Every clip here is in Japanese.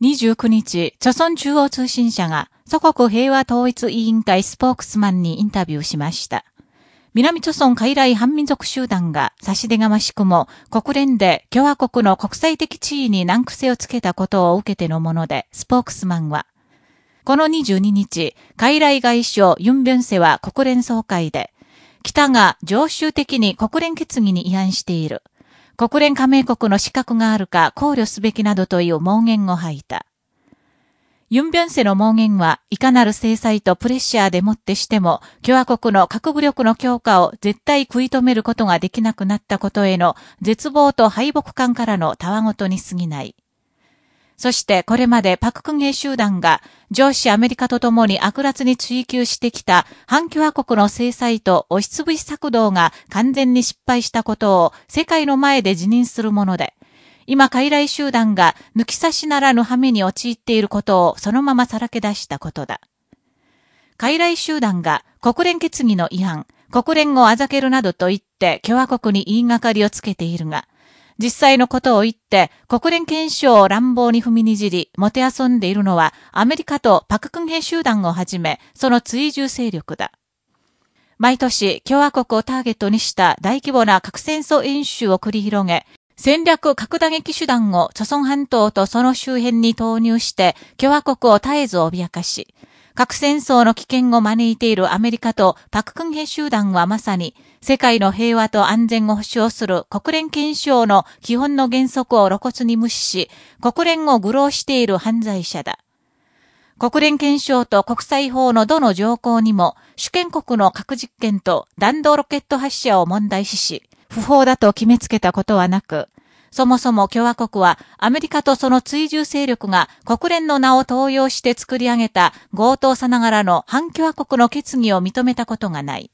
29日、朝鮮中央通信社が祖国平和統一委員会スポークスマンにインタビューしました。南朝鮮海来反民族集団が差し出がましくも国連で共和国の国際的地位に難癖をつけたことを受けてのもので、スポークスマンは、この22日、海来外相ユン・ビョンセは国連総会で、北が常習的に国連決議に違反している。国連加盟国の資格があるか考慮すべきなどという盲言を吐いた。ユン・ビョンセの盲言は、いかなる制裁とプレッシャーでもってしても、共和国の核武力の強化を絶対食い止めることができなくなったことへの絶望と敗北感からのたわごとに過ぎない。そしてこれまでパククゲ集団が上司アメリカと共に悪辣に追求してきた反共和国の制裁と押しつぶし策動が完全に失敗したことを世界の前で辞任するもので、今、傀儡集団が抜き差しならぬ羽目に陥っていることをそのままさらけ出したことだ。傀儡集団が国連決議の違反、国連をあざけるなどと言って共和国に言いがかりをつけているが、実際のことを言って、国連憲章を乱暴に踏みにじり、もてあそんでいるのは、アメリカとパククン兵集団をはじめ、その追従勢力だ。毎年、共和国をターゲットにした大規模な核戦争演習を繰り広げ、戦略核打撃手段を著孫半島とその周辺に投入して、共和国を絶えず脅かし、核戦争の危険を招いているアメリカとパククンヘ集団はまさに世界の平和と安全を保障する国連憲章の基本の原則を露骨に無視し、国連を愚弄している犯罪者だ。国連憲章と国際法のどの条項にも主権国の核実験と弾道ロケット発射を問題視し、不法だと決めつけたことはなく、そもそも共和国はアメリカとその追従勢力が国連の名を登用して作り上げた強盗さながらの反共和国の決議を認めたことがない。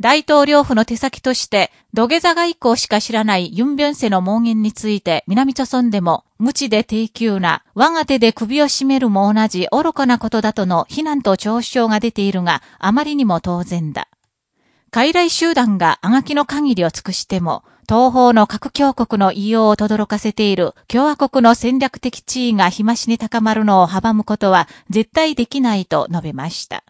大統領府の手先として、土下座外交しか知らないユン・ビョンセの盲言について南朝村でも、無知で低級な、我が手で首を絞めるも同じ愚かなことだとの非難と嘲笑が出ているが、あまりにも当然だ。傀儡集団があがきの限りを尽くしても、東方の核強国の異様を轟かせている共和国の戦略的地位が日増しに高まるのを阻むことは絶対できないと述べました。